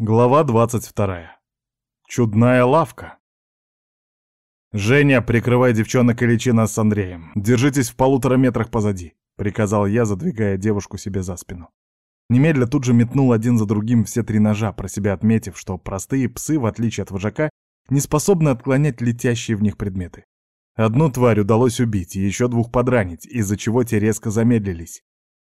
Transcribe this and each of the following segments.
Глава 22. Чудная лавка. «Женя, прикрывай девчонок и лечи нас с Андреем. Держитесь в полутора метрах позади», — приказал я, задвигая девушку себе за спину. Немедля тут же метнул один за другим все три ножа, про себя отметив, что простые псы, в отличие от вожака, не способны отклонять летящие в них предметы. Одну тварь удалось убить и еще двух подранить, из-за чего те резко замедлились.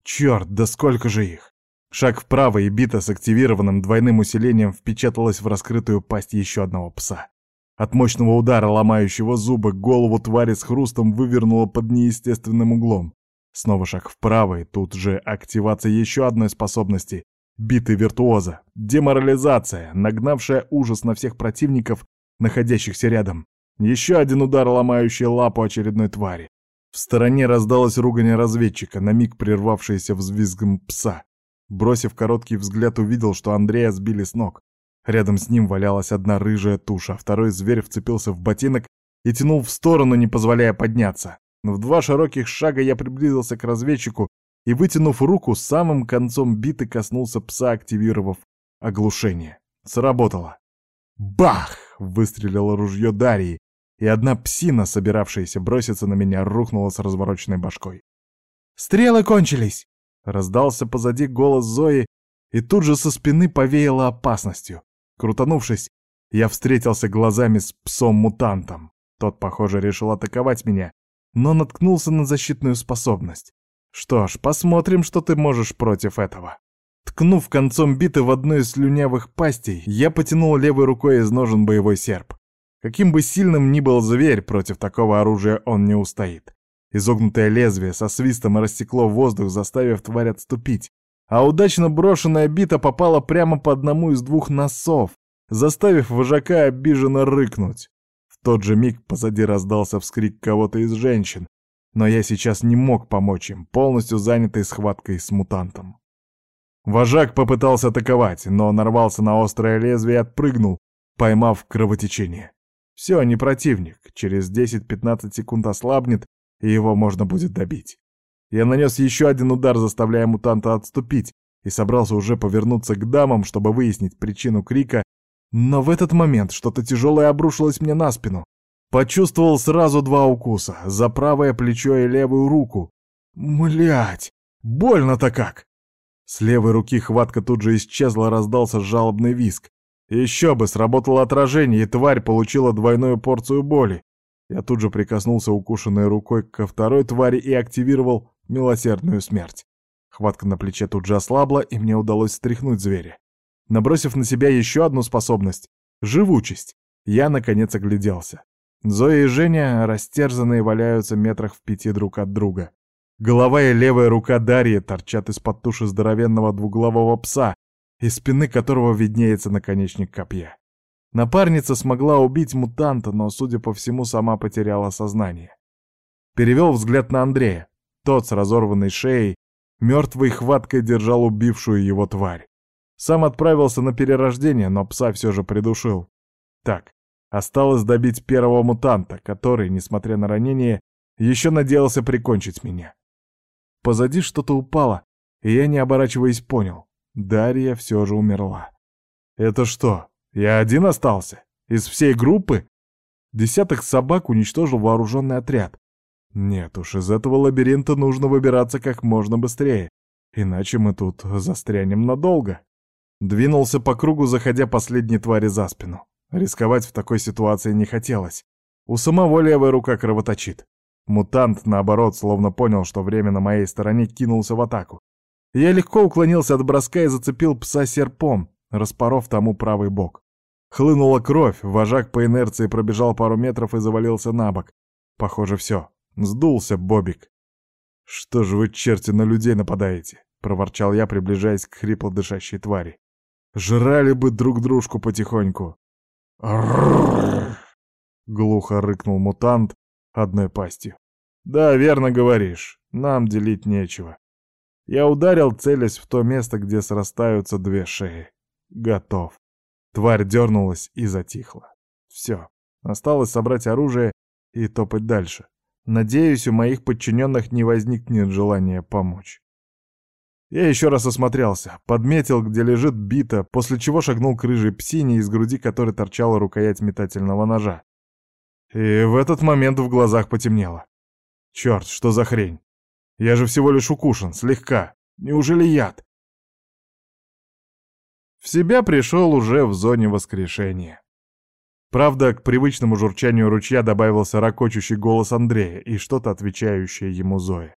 Черт, да сколько же их! Шаг вправо, и бита с активированным двойным усилением впечаталась в раскрытую пасть еще одного пса. От мощного удара, ломающего зубы, голову твари с хрустом вывернуло под неестественным углом. Снова шаг вправо, и тут же активация еще одной способности — биты виртуоза, деморализация, нагнавшая ужас на всех противников, находящихся рядом. Еще один удар, ломающий лапу очередной твари. В стороне раздалась ругань разведчика, на миг прервавшаяся взвизгом пса. Бросив короткий взгляд, увидел, что Андрея сбили с ног. Рядом с ним валялась одна рыжая туша, второй зверь вцепился в ботинок и тянул в сторону, не позволяя подняться. В два широких шага я приблизился к разведчику и, вытянув руку, самым концом биты коснулся пса, активировав оглушение. Сработало. Бах! Выстрелило ружье Дарьи, и одна псина, собиравшаяся броситься на меня, рухнула с развороченной башкой. «Стрелы кончились!» Раздался позади голос Зои, и тут же со спины повеяло опасностью. Крутанувшись, я встретился глазами с псом-мутантом. Тот, похоже, решил атаковать меня, но наткнулся на защитную способность. Что ж, посмотрим, что ты можешь против этого. Ткнув концом биты в одну из слюнявых пастей, я потянул левой рукой из ножен боевой серп. Каким бы сильным ни был зверь, против такого оружия он не устоит. Изогнутое лезвие со свистом рассекло воздух, заставив тварь отступить, а удачно брошенная бита попала прямо по одному из двух носов, заставив вожака обиженно рыкнуть. В тот же миг позади раздался вскрик кого-то из женщин, но я сейчас не мог помочь им, полностью занятый схваткой с мутантом. Вожак попытался атаковать, но нарвался на острое лезвие и отпрыгнул, поймав кровотечение. Все, не противник, через 10-15 секунд ослабнет и его можно будет добить. Я нанес еще один удар, заставляя мутанта отступить, и собрался уже повернуться к дамам, чтобы выяснить причину крика, но в этот момент что-то тяжелое обрушилось мне на спину. Почувствовал сразу два укуса, за правое плечо и левую руку. Млять, больно-то как! С левой руки хватка тут же исчезла, раздался жалобный виск. Еще бы, сработало отражение, и тварь получила двойную порцию боли. Я тут же прикоснулся укушенной рукой ко второй твари и активировал милосердную смерть. Хватка на плече тут же ослабла, и мне удалось стряхнуть зверя. Набросив на себя еще одну способность — живучесть, я, наконец, огляделся. Зоя и Женя, растерзанные, валяются метрах в пяти друг от друга. Голова и левая рука Дарьи торчат из-под туши здоровенного двуглавого пса, из спины которого виднеется наконечник копья. Напарница смогла убить мутанта, но, судя по всему, сама потеряла сознание. Перевел взгляд на Андрея. Тот с разорванной шеей, мертвой хваткой держал убившую его тварь. Сам отправился на перерождение, но пса все же придушил. Так, осталось добить первого мутанта, который, несмотря на ранение, еще надеялся прикончить меня. Позади что-то упало, и я, не оборачиваясь, понял. Дарья все же умерла. Это что, я один остался? Из всей группы? Десяток собак уничтожил вооруженный отряд. Нет уж, из этого лабиринта нужно выбираться как можно быстрее, иначе мы тут застрянем надолго. Двинулся по кругу, заходя последней твари за спину. Рисковать в такой ситуации не хотелось. У самого левая рука кровоточит. Мутант, наоборот, словно понял, что время на моей стороне, кинулся в атаку. Я легко уклонился от броска и зацепил пса серпом, распоров тому правый бок. Хлынула кровь, вожак по инерции пробежал пару метров и завалился на бок. Похоже, все. Сдулся Бобик. «Что же вы, черти, на людей нападаете?» — проворчал я, приближаясь к хрипло дышащей твари. «Жрали бы друг дружку потихоньку!» глухо рыкнул мутант одной пастью. «Да, верно говоришь, нам делить нечего. Я ударил, целясь в то место, где срастаются две шеи. Готов. Тварь дернулась и затихла. Все. Осталось собрать оружие и топать дальше. Надеюсь, у моих подчиненных не возникнет желания помочь. Я еще раз осмотрелся, подметил, где лежит бита, после чего шагнул к рыжей псине, из груди которой торчала рукоять метательного ножа. И в этот момент в глазах потемнело. Черт, что за хрень? Я же всего лишь укушен, слегка. Неужели яд? В себя пришел уже в зоне воскрешения. Правда, к привычному журчанию ручья добавился ракочущий голос Андрея и что-то отвечающее ему Зоя.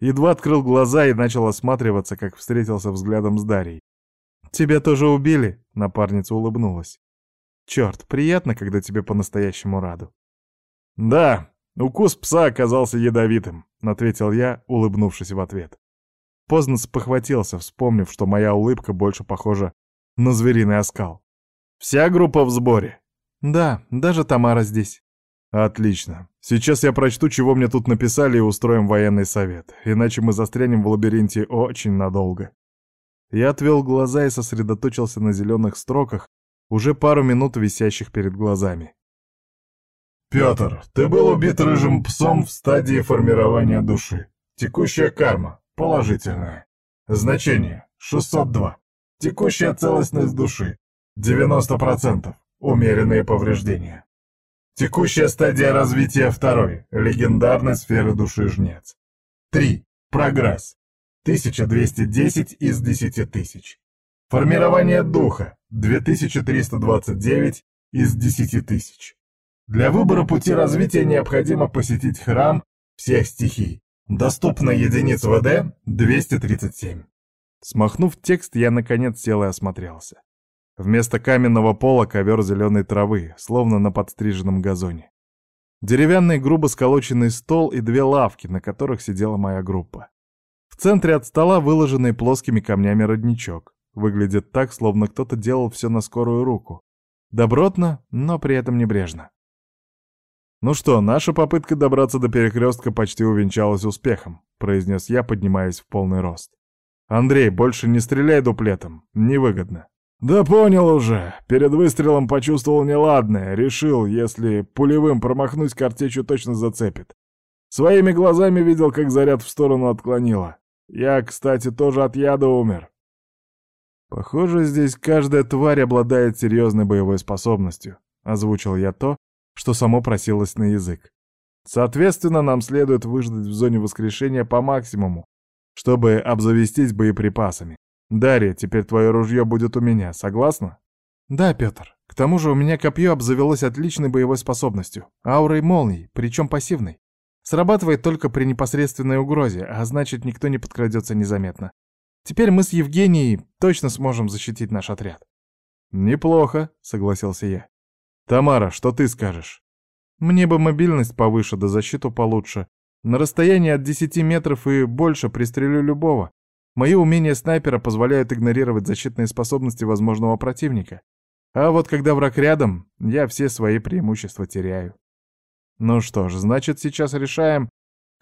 Едва открыл глаза и начал осматриваться, как встретился взглядом с Дарьей. «Тебя тоже убили?» — напарница улыбнулась. «Черт, приятно, когда тебе по-настоящему раду». «Да, укус пса оказался ядовитым», — ответил я, улыбнувшись в ответ. Поздно спохватился, вспомнив, что моя улыбка больше похожа на звериный оскал. «Вся группа в сборе?» «Да, даже Тамара здесь». Отлично. Сейчас я прочту, чего мне тут написали, и устроим военный совет. Иначе мы застрянем в лабиринте очень надолго. Я отвел глаза и сосредоточился на зеленых строках, уже пару минут висящих перед глазами. Петр, ты был убит рыжим псом в стадии формирования души. Текущая карма положительная. Значение 602. Текущая целостность души 90%. Умеренные повреждения. Текущая стадия развития второй, легендарной сферы души жнец. 3. Прогресс. 1210 из 10 тысяч. Формирование духа. 2329 из 10 тысяч. Для выбора пути развития необходимо посетить храм всех стихий. Доступно единиц ВД 237. Смахнув текст, я наконец сел и осмотрелся. Вместо каменного пола ковер зеленой травы, словно на подстриженном газоне. Деревянный грубо сколоченный стол и две лавки, на которых сидела моя группа. В центре от стола выложенный плоскими камнями родничок. Выглядит так, словно кто-то делал все на скорую руку. Добротно, но при этом небрежно. «Ну что, наша попытка добраться до перекрестка почти увенчалась успехом», произнес я, поднимаясь в полный рост. «Андрей, больше не стреляй дуплетом, невыгодно». «Да понял уже. Перед выстрелом почувствовал неладное. Решил, если пулевым промахнусь, картечью точно зацепит. Своими глазами видел, как заряд в сторону отклонило. Я, кстати, тоже от яда умер». «Похоже, здесь каждая тварь обладает серьезной боевой способностью», — озвучил я то, что само просилось на язык. «Соответственно, нам следует выждать в зоне воскрешения по максимуму, чтобы обзавестись боеприпасами. «Дарья, теперь твое ружье будет у меня, согласна?» «Да, Петр. К тому же у меня копье обзавелось отличной боевой способностью, аурой молний, причем пассивной. Срабатывает только при непосредственной угрозе, а значит, никто не подкрадется незаметно. Теперь мы с Евгенией точно сможем защитить наш отряд». «Неплохо», — согласился я. «Тамара, что ты скажешь?» «Мне бы мобильность повыше, да защиту получше. На расстоянии от 10 метров и больше пристрелю любого, Мои умения снайпера позволяют игнорировать защитные способности возможного противника. А вот когда враг рядом, я все свои преимущества теряю. Ну что ж, значит сейчас решаем,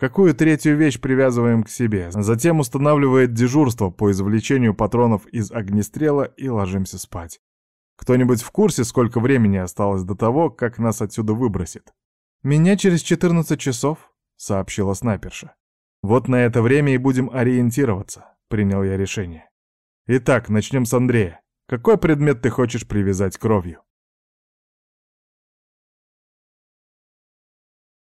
какую третью вещь привязываем к себе. Затем устанавливает дежурство по извлечению патронов из огнестрела и ложимся спать. Кто-нибудь в курсе, сколько времени осталось до того, как нас отсюда выбросит? «Меня через 14 часов», — сообщила снайперша. «Вот на это время и будем ориентироваться принял я решение. Итак, начнем с Андрея. Какой предмет ты хочешь привязать кровью?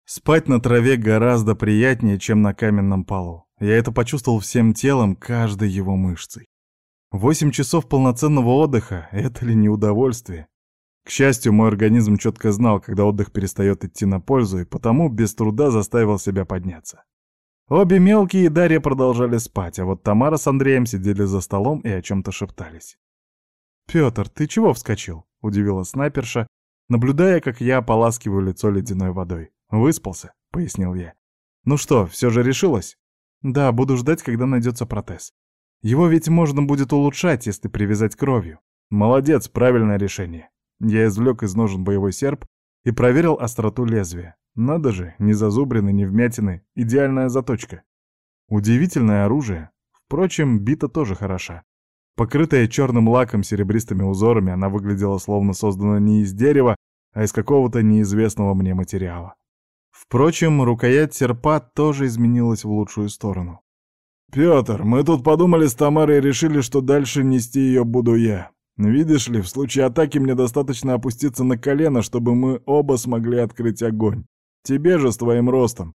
Спать на траве гораздо приятнее, чем на каменном полу. Я это почувствовал всем телом, каждой его мышцей. Восемь часов полноценного отдыха — это ли не удовольствие? К счастью, мой организм четко знал, когда отдых перестает идти на пользу, и потому без труда заставил себя подняться. Обе мелкие и Дарья продолжали спать, а вот Тамара с Андреем сидели за столом и о чем-то шептались. «Петр, ты чего вскочил?» — удивила снайперша, наблюдая, как я ополаскиваю лицо ледяной водой. «Выспался», — пояснил я. «Ну что, все же решилась?» «Да, буду ждать, когда найдется протез. Его ведь можно будет улучшать, если привязать кровью». «Молодец, правильное решение». Я извлек из ножен боевой серп и проверил остроту лезвия. Надо же, ни зазубрины, ни вмятины, идеальная заточка. Удивительное оружие. Впрочем, бита тоже хороша. Покрытая черным лаком серебристыми узорами, она выглядела словно создана не из дерева, а из какого-то неизвестного мне материала. Впрочем, рукоять серпа тоже изменилась в лучшую сторону. «Пётр, мы тут подумали с Тамарой и решили, что дальше нести ее буду я. Видишь ли, в случае атаки мне достаточно опуститься на колено, чтобы мы оба смогли открыть огонь. Тебе же с твоим ростом.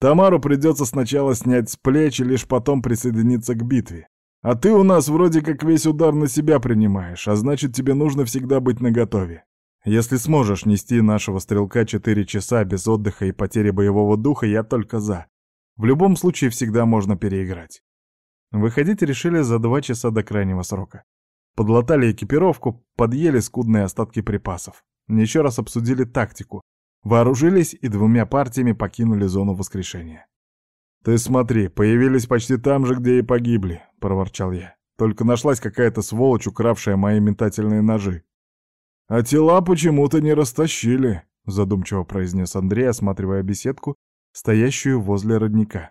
Тамару придется сначала снять с плеч и лишь потом присоединиться к битве. А ты у нас вроде как весь удар на себя принимаешь, а значит тебе нужно всегда быть наготове. Если сможешь нести нашего стрелка 4 часа без отдыха и потери боевого духа, я только за. В любом случае всегда можно переиграть. Выходить решили за два часа до крайнего срока. Подлатали экипировку, подъели скудные остатки припасов. Еще раз обсудили тактику. Вооружились и двумя партиями покинули зону воскрешения. «Ты смотри, появились почти там же, где и погибли», — проворчал я. «Только нашлась какая-то сволочь, укравшая мои метательные ножи». «А тела почему-то не растащили», — задумчиво произнес Андрей, осматривая беседку, стоящую возле родника.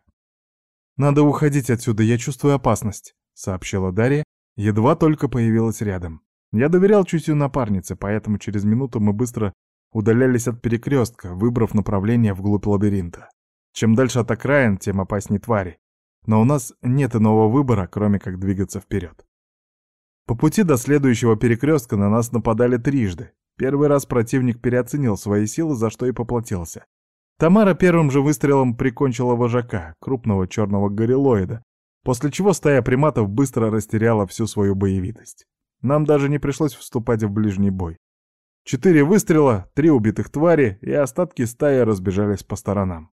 «Надо уходить отсюда, я чувствую опасность», — сообщила Дарья, едва только появилась рядом. Я доверял чутью напарнице, поэтому через минуту мы быстро удалялись от перекрестка, выбрав направление вглубь лабиринта. Чем дальше от окраин, тем опаснее твари. Но у нас нет иного выбора, кроме как двигаться вперед. По пути до следующего перекрестка на нас нападали трижды. Первый раз противник переоценил свои силы, за что и поплатился. Тамара первым же выстрелом прикончила вожака, крупного черного горилоида, после чего стая приматов быстро растеряла всю свою боевитость. Нам даже не пришлось вступать в ближний бой. Четыре выстрела, три убитых твари, и остатки стаи разбежались по сторонам.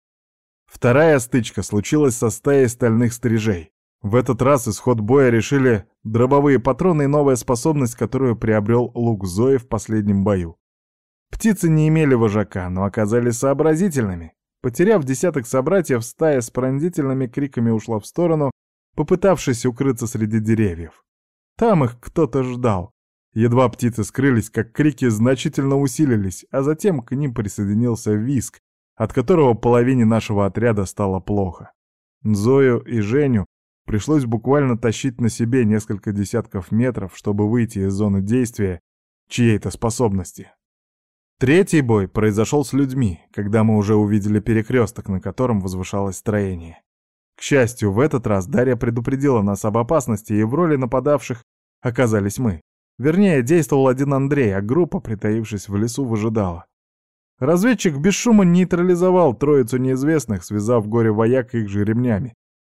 Вторая стычка случилась со стаей стальных стрижей. В этот раз исход боя решили дробовые патроны и новая способность, которую приобрел лук Зои в последнем бою. Птицы не имели вожака, но оказались сообразительными. Потеряв десяток собратьев, стая с пронзительными криками ушла в сторону, попытавшись укрыться среди деревьев. Там их кто-то ждал. Едва птицы скрылись, как крики значительно усилились, а затем к ним присоединился виск, от которого половине нашего отряда стало плохо. Зою и Женю пришлось буквально тащить на себе несколько десятков метров, чтобы выйти из зоны действия чьей-то способности. Третий бой произошел с людьми, когда мы уже увидели перекресток, на котором возвышалось строение. К счастью, в этот раз Дарья предупредила нас об опасности, и в роли нападавших оказались мы. Вернее, действовал один Андрей, а группа, притаившись в лесу, выжидала. Разведчик без шума нейтрализовал троицу неизвестных, связав горе вояк их же ремнями.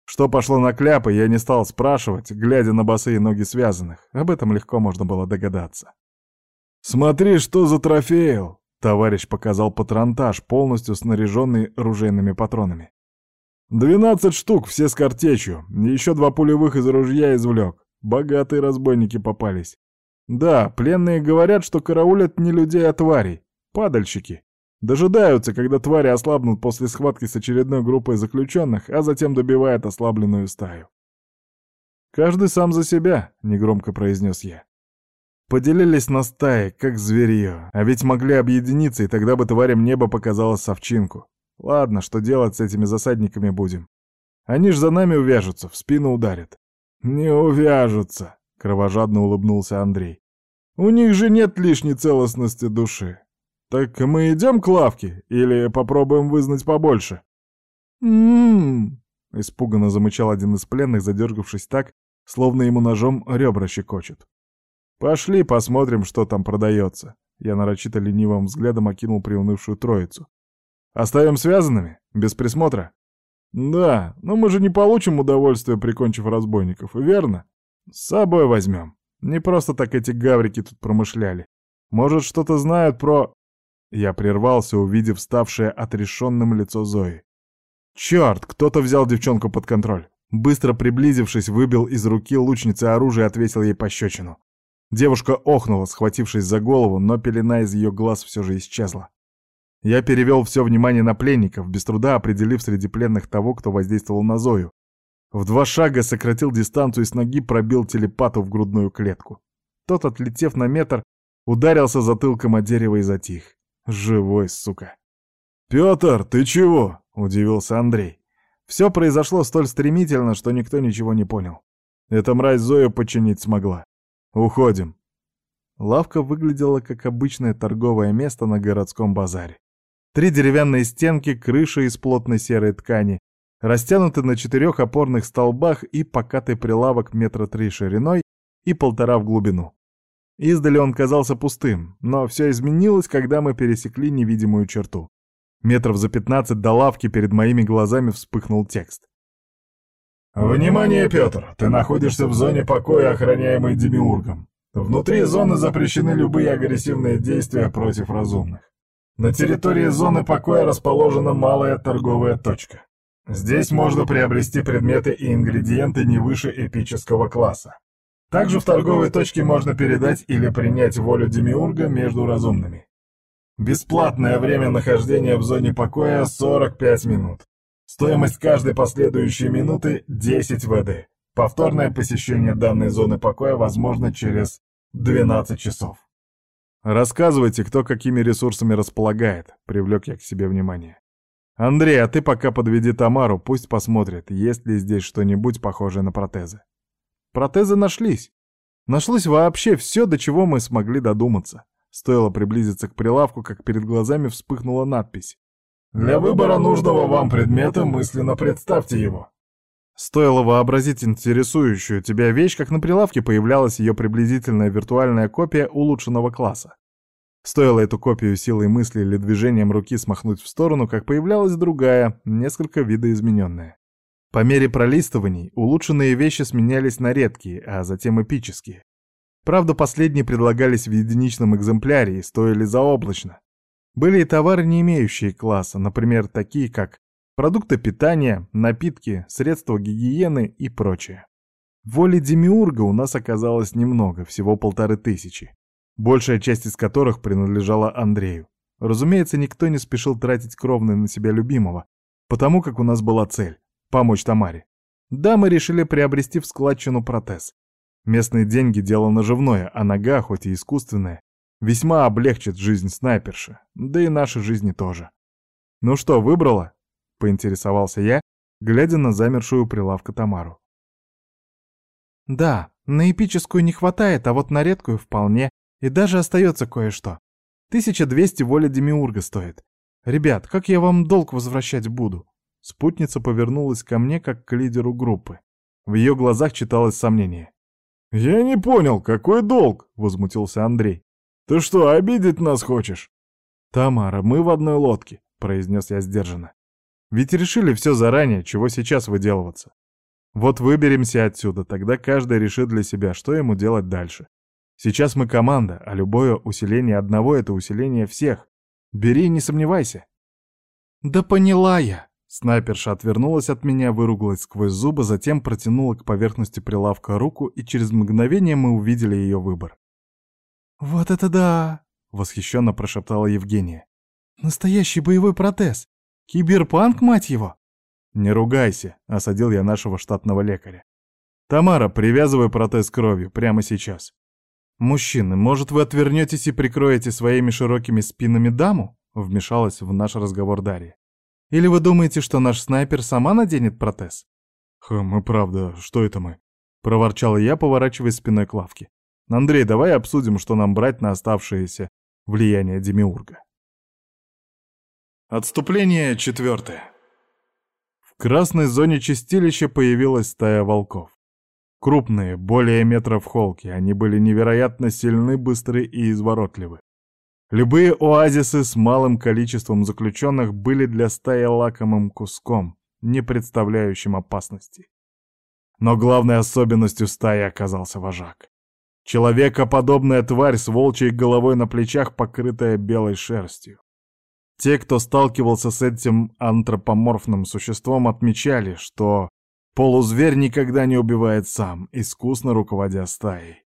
Что пошло на кляпы, я не стал спрашивать, глядя на босые ноги связанных. Об этом легко можно было догадаться. «Смотри, что за трофейл!» Товарищ показал патронтаж, полностью снаряженный ружейными патронами. «Двенадцать штук, все с картечью. Еще два пулевых из ружья извлек. Богатые разбойники попались. Да, пленные говорят, что караулят не людей, а тварей. Падальщики. Дожидаются, когда твари ослабнут после схватки с очередной группой заключенных, а затем добивают ослабленную стаю. «Каждый сам за себя», — негромко произнес я. Поделились на стаи, как зверье, а ведь могли объединиться, и тогда бы тварям небо показало совчинку. Ладно, что делать с этими засадниками будем? Они ж за нами увяжутся, в спину ударят. Не увяжутся, кровожадно улыбнулся Андрей. У них же нет лишней целостности души. Так мы идем к лавке или попробуем вызнать побольше? М-м-м, испуганно замычал один из пленных, задергавшись так, словно ему ножом ребра щекочут. «Пошли посмотрим, что там продается». Я нарочито ленивым взглядом окинул приунывшую троицу. «Оставим связанными? Без присмотра?» «Да, но мы же не получим удовольствия, прикончив разбойников, верно? С собой возьмем. Не просто так эти гаврики тут промышляли. Может, что-то знают про...» Я прервался, увидев ставшее отрешенным лицо Зои. «Черт, кто-то взял девчонку под контроль!» Быстро приблизившись, выбил из руки лучницы оружие и ответил ей пощечину. Девушка охнула, схватившись за голову, но пелена из ее глаз все же исчезла. Я перевел все внимание на пленников, без труда определив среди пленных того, кто воздействовал на Зою. В два шага сократил дистанцию и с ноги пробил телепату в грудную клетку. Тот, отлетев на метр, ударился затылком о дерево и затих. Живой, сука. «Петр, ты чего?» — удивился Андрей. Все произошло столь стремительно, что никто ничего не понял. Эта мразь Зою починить смогла. «Уходим». Лавка выглядела как обычное торговое место на городском базаре. Три деревянные стенки, крыша из плотной серой ткани, растянутый на четырех опорных столбах и покатый прилавок метра три шириной и полтора в глубину. Издали он казался пустым, но все изменилось, когда мы пересекли невидимую черту. Метров за пятнадцать до лавки перед моими глазами вспыхнул текст. «Внимание, Петр! Ты находишься в зоне покоя, охраняемой Демиургом. Внутри зоны запрещены любые агрессивные действия против разумных. На территории зоны покоя расположена малая торговая точка. Здесь можно приобрести предметы и ингредиенты не выше эпического класса. Также в торговой точке можно передать или принять волю Демиурга между разумными. Бесплатное время нахождения в зоне покоя 45 минут. Стоимость каждой последующей минуты 10 ВД. Повторное посещение данной зоны покоя возможно через 12 часов. «Рассказывайте, кто какими ресурсами располагает», — привлек я к себе внимание. «Андрей, а ты пока подведи Тамару, пусть посмотрит, есть ли здесь что-нибудь похожее на протезы». Протезы нашлись. Нашлось вообще все, до чего мы смогли додуматься. Стоило приблизиться к прилавку, как перед глазами вспыхнула надпись. «Для выбора нужного вам предмета мысленно представьте его». Стоило вообразить интересующую тебя вещь, как на прилавке появлялась ее приблизительная виртуальная копия улучшенного класса. Стоило эту копию силой мысли или движением руки смахнуть в сторону, как появлялась другая, несколько видоизмененная. По мере пролистываний улучшенные вещи сменялись на редкие, а затем эпические. Правда, последние предлагались в единичном экземпляре и стоили заоблачно. Были и товары, не имеющие класса, например, такие как продукты питания, напитки, средства гигиены и прочее. Воли Демиурга у нас оказалось немного, всего полторы тысячи, большая часть из которых принадлежала Андрею. Разумеется, никто не спешил тратить кровное на себя любимого, потому как у нас была цель — помочь Тамаре. Да, мы решили приобрести в складчину протез. Местные деньги — дело наживное, а нога, хоть и искусственная, весьма облегчит жизнь снайперши, да и наши жизни тоже. «Ну что, выбрала?» — поинтересовался я, глядя на замершую прилавка Тамару. «Да, на эпическую не хватает, а вот на редкую вполне, и даже остается кое-что. 1200 воля Демиурга стоит. Ребят, как я вам долг возвращать буду?» Спутница повернулась ко мне, как к лидеру группы. В ее глазах читалось сомнение. «Я не понял, какой долг?» — возмутился Андрей. «Ты что, обидеть нас хочешь?» «Тамара, мы в одной лодке», — произнес я сдержанно. Ведь решили все заранее, чего сейчас выделываться. Вот выберемся отсюда, тогда каждый решит для себя, что ему делать дальше. Сейчас мы команда, а любое усиление одного — это усиление всех. Бери, не сомневайся. Да поняла я. Снайперша отвернулась от меня, выругалась сквозь зубы, затем протянула к поверхности прилавка руку, и через мгновение мы увидели ее выбор. «Вот это да!» — восхищенно прошептала Евгения. «Настоящий боевой протез! Киберпанк, мать его!» «Не ругайся», — осадил я нашего штатного лекаря. «Тамара, привязывай протез кровью, прямо сейчас». «Мужчины, может, вы отвернетесь и прикроете своими широкими спинами даму?» — вмешалась в наш разговор Дарья. «Или вы думаете, что наш снайпер сама наденет протез?» «Хм, и правда, что это мы?» — проворчал я, поворачиваясь спиной к лавке. «Андрей, давай обсудим, что нам брать на оставшееся влияние Демиурга». Отступление четвертое. В красной зоне чистилища появилась стая волков. Крупные, более метра в холке, они были невероятно сильны, быстры и изворотливы. Любые оазисы с малым количеством заключенных были для стаи лакомым куском, не представляющим опасности. Но главной особенностью стаи оказался вожак. Человекоподобная тварь с волчьей головой на плечах, покрытая белой шерстью. Те, кто сталкивался с этим антропоморфным существом, отмечали, что полузверь никогда не убивает сам, искусно руководя стаей.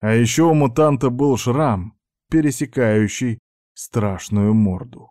А еще у мутанта был шрам, пересекающий страшную морду.